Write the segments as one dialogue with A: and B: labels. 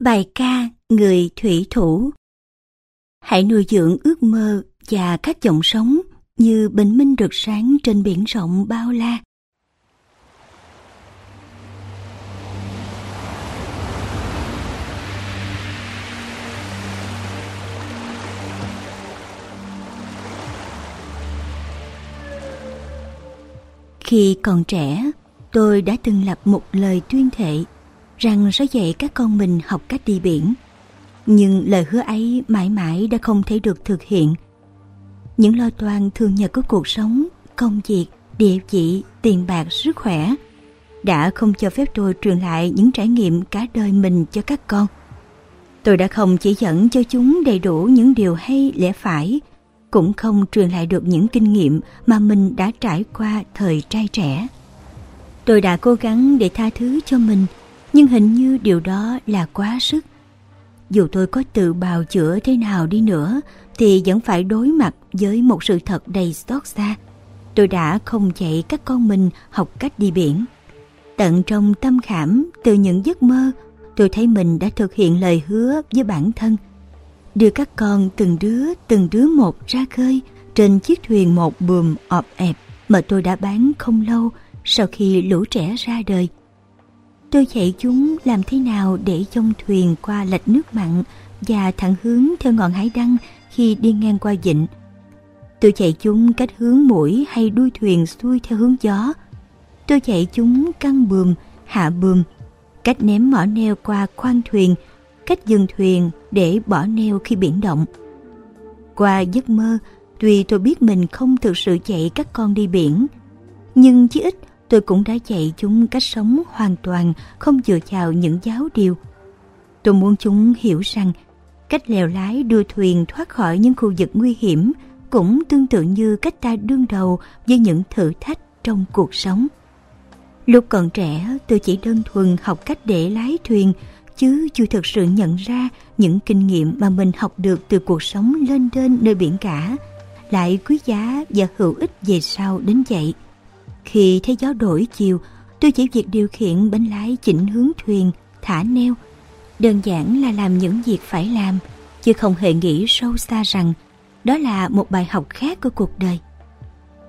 A: Bài ca Người Thủy Thủ Hãy nuôi dưỡng ước mơ và các dòng sống như bình minh rực sáng trên biển rộng bao la. Khi còn trẻ, tôi đã từng lập một lời tuyên thệ rằng sẽ dạy các con mình học cách đi biển. Nhưng lời hứa ấy mãi mãi đã không thể được thực hiện. Những lo toan thường nhật của cuộc sống, công việc, địa vị, tiền bạc, sức khỏe đã không cho phép tôi truyền lại những trải nghiệm cả đời mình cho các con. Tôi đã không chỉ dẫn cho chúng đầy đủ những điều hay lẽ phải, cũng không truyền lại được những kinh nghiệm mà mình đã trải qua thời trai trẻ. Tôi đã cố gắng để tha thứ cho mình nhưng hình như điều đó là quá sức. Dù tôi có tự bào chữa thế nào đi nữa thì vẫn phải đối mặt với một sự thật đầy xót xa. Tôi đã không dạy các con mình học cách đi biển. Tận trong tâm khảm từ những giấc mơ, tôi thấy mình đã thực hiện lời hứa với bản thân. Đưa các con từng đứa từng đứa một ra khơi trên chiếc thuyền một buồm ọp ẹp mà tôi đã bán không lâu sau khi lũ trẻ ra đời. Tôi dạy chúng làm thế nào để dông thuyền qua lạch nước mặn và thẳng hướng theo ngọn hải đăng khi đi ngang qua vịnh. Tôi dạy chúng cách hướng mũi hay đuôi thuyền xuôi theo hướng gió. Tôi dạy chúng căng buồm, hạ buồm, cách ném mỏ neo qua khoang thuyền, cách dừng thuyền để bỏ neo khi biển động. Qua giấc mơ, tuy tôi biết mình không thực sự dạy các con đi biển, nhưng chí ít tôi cũng đã dạy chúng cách sống hoàn toàn không dựa vào những giáo điều. Tôi muốn chúng hiểu rằng cách lèo lái đưa thuyền thoát khỏi những khu vực nguy hiểm cũng tương tự như cách ta đương đầu với những thử thách trong cuộc sống. Lúc còn trẻ, tôi chỉ đơn thuần học cách để lái thuyền, chứ chưa thực sự nhận ra những kinh nghiệm mà mình học được từ cuộc sống lên trên nơi biển cả, lại quý giá và hữu ích về sau đến vậy. Khi thấy gió đổi chiều, tôi chỉ việc điều khiển bánh lái chỉnh hướng thuyền, thả neo. Đơn giản là làm những việc phải làm, chứ không hề nghĩ sâu xa rằng đó là một bài học khác của cuộc đời.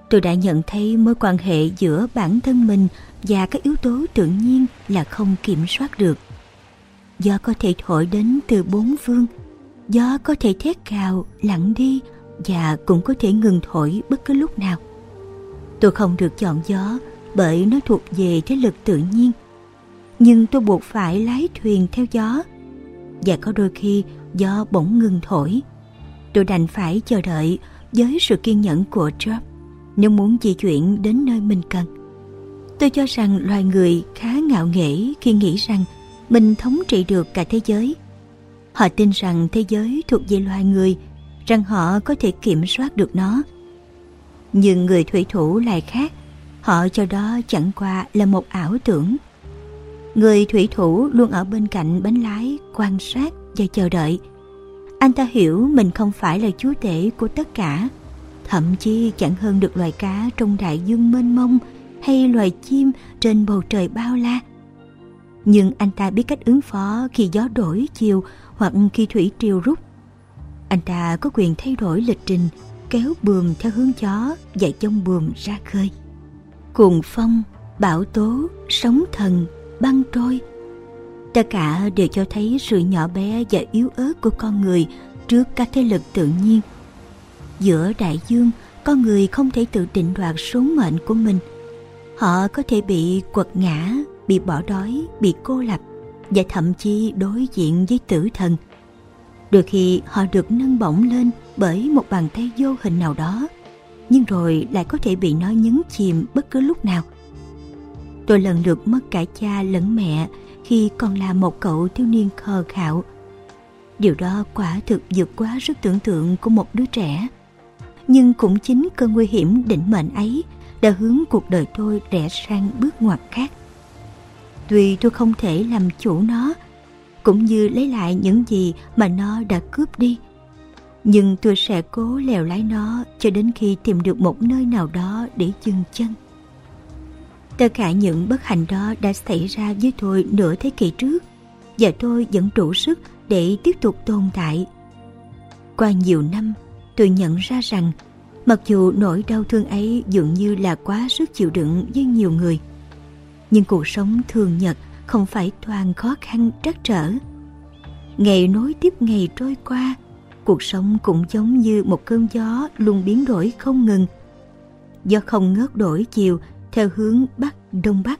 A: Tôi đã nhận thấy mối quan hệ giữa bản thân mình và các yếu tố tự nhiên là không kiểm soát được. Gió có thể thổi đến từ bốn phương, gió có thể thét cào, lặng đi và cũng có thể ngừng thổi bất cứ lúc nào. Tôi không được chọn gió bởi nó thuộc về thế lực tự nhiên. Nhưng tôi buộc phải lái thuyền theo gió. Và có đôi khi gió bỗng ngừng thổi. Tôi đành phải chờ đợi với sự kiên nhẫn của Job nếu muốn di chuyển đến nơi mình cần. Tôi cho rằng loài người khá ngạo nghễ khi nghĩ rằng mình thống trị được cả thế giới. Họ tin rằng thế giới thuộc về loài người, rằng họ có thể kiểm soát được nó nhưng người thủy thủ lại khác, họ cho đó chẳng qua là một ảo tưởng. Người thủy thủ luôn ở bên cạnh bánh lái, quan sát và chờ đợi. Anh ta hiểu mình không phải là chúa tể của tất cả, thậm chí chẳng hơn được loài cá trong đại dương mênh mông hay loài chim trên bầu trời bao la. Nhưng anh ta biết cách ứng phó khi gió đổi chiều hoặc khi thủy triều rút. Anh ta có quyền thay đổi lịch trình kéo buồm theo hướng gió và trong buồm ra khơi. Cuồng phong, bão tố, sóng thần, băng trôi. Tất cả đều cho thấy sự nhỏ bé và yếu ớt của con người trước các thế lực tự nhiên. Giữa đại dương, con người không thể tự định đoạt số mệnh của mình. Họ có thể bị quật ngã, bị bỏ đói, bị cô lập và thậm chí đối diện với tử thần – Đôi khi họ được nâng bổng lên bởi một bàn tay vô hình nào đó, nhưng rồi lại có thể bị nó nhấn chìm bất cứ lúc nào. Tôi lần lượt mất cả cha lẫn mẹ khi còn là một cậu thiếu niên khờ khạo. Điều đó quả thực vượt quá sức tưởng tượng của một đứa trẻ. Nhưng cũng chính cơn nguy hiểm định mệnh ấy đã hướng cuộc đời tôi rẽ sang bước ngoặt khác. Tuy tôi không thể làm chủ nó, cũng như lấy lại những gì mà nó đã cướp đi. Nhưng tôi sẽ cố lèo lái nó cho đến khi tìm được một nơi nào đó để dừng chân. Tất cả những bất hạnh đó đã xảy ra với tôi nửa thế kỷ trước. và tôi vẫn đủ sức để tiếp tục tồn tại. Qua nhiều năm, tôi nhận ra rằng mặc dù nỗi đau thương ấy dường như là quá sức chịu đựng với nhiều người, nhưng cuộc sống thường nhật không phải toàn khó khăn trắc trở. Ngày nối tiếp ngày trôi qua, cuộc sống cũng giống như một cơn gió luôn biến đổi không ngừng. Gió không ngớt đổi chiều theo hướng Bắc Đông Bắc,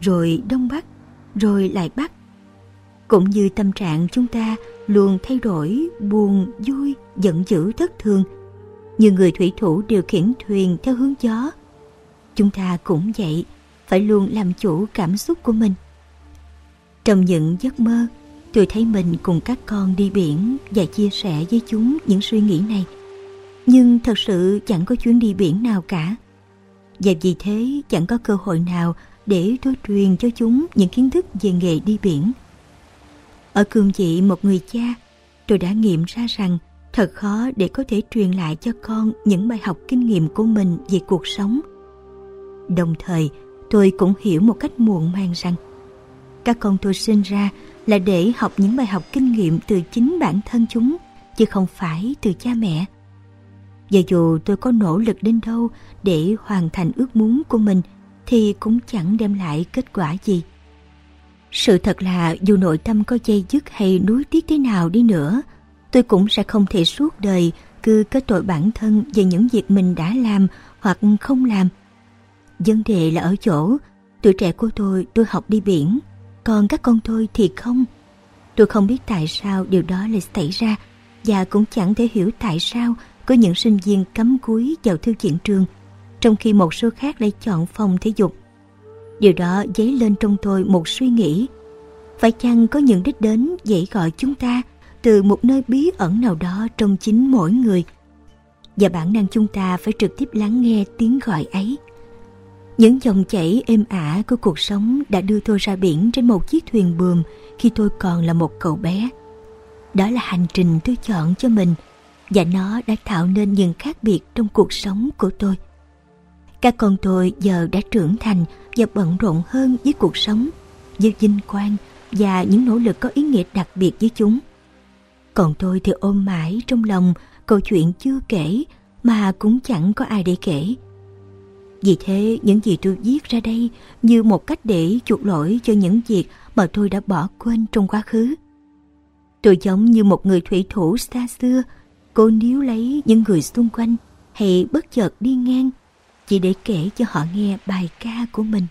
A: rồi Đông Bắc, rồi lại Bắc. Cũng như tâm trạng chúng ta luôn thay đổi, buồn, vui, giận dữ thất thường. Như người thủy thủ điều khiển thuyền theo hướng gió. Chúng ta cũng vậy, phải luôn làm chủ cảm xúc của mình. Trong những giấc mơ, tôi thấy mình cùng các con đi biển và chia sẻ với chúng những suy nghĩ này. Nhưng thật sự chẳng có chuyến đi biển nào cả. Và vì thế chẳng có cơ hội nào để tôi truyền cho chúng những kiến thức về nghề đi biển. Ở cương vị một người cha, tôi đã nghiệm ra rằng thật khó để có thể truyền lại cho con những bài học kinh nghiệm của mình về cuộc sống. Đồng thời, tôi cũng hiểu một cách muộn màng rằng các con tôi sinh ra là để học những bài học kinh nghiệm từ chính bản thân chúng, chứ không phải từ cha mẹ. Và dù tôi có nỗ lực đến đâu để hoàn thành ước muốn của mình, thì cũng chẳng đem lại kết quả gì. Sự thật là dù nội tâm có dây dứt hay nuối tiếc thế nào đi nữa, tôi cũng sẽ không thể suốt đời cứ kết tội bản thân về những việc mình đã làm hoặc không làm. Vấn đề là ở chỗ, tuổi trẻ của tôi tôi học đi biển, còn các con tôi thì không. Tôi không biết tại sao điều đó lại xảy ra, và cũng chẳng thể hiểu tại sao có những sinh viên cắm cúi vào thư viện trường, trong khi một số khác lại chọn phòng thể dục. Điều đó dấy lên trong tôi một suy nghĩ. Phải chăng có những đích đến dễ gọi chúng ta từ một nơi bí ẩn nào đó trong chính mỗi người và bản năng chúng ta phải trực tiếp lắng nghe tiếng gọi ấy. Những dòng chảy êm ả của cuộc sống đã đưa tôi ra biển trên một chiếc thuyền buồm khi tôi còn là một cậu bé. Đó là hành trình tôi chọn cho mình và nó đã tạo nên những khác biệt trong cuộc sống của tôi. Các con tôi giờ đã trưởng thành và bận rộn hơn với cuộc sống, với vinh quang và những nỗ lực có ý nghĩa đặc biệt với chúng. Còn tôi thì ôm mãi trong lòng câu chuyện chưa kể mà cũng chẳng có ai để kể. Vì thế những gì tôi viết ra đây như một cách để chuộc lỗi cho những việc mà tôi đã bỏ quên trong quá khứ. Tôi giống như một người thủy thủ xa xưa, cô níu lấy những người xung quanh hay bất chợt đi ngang chỉ để kể cho họ nghe bài ca của mình.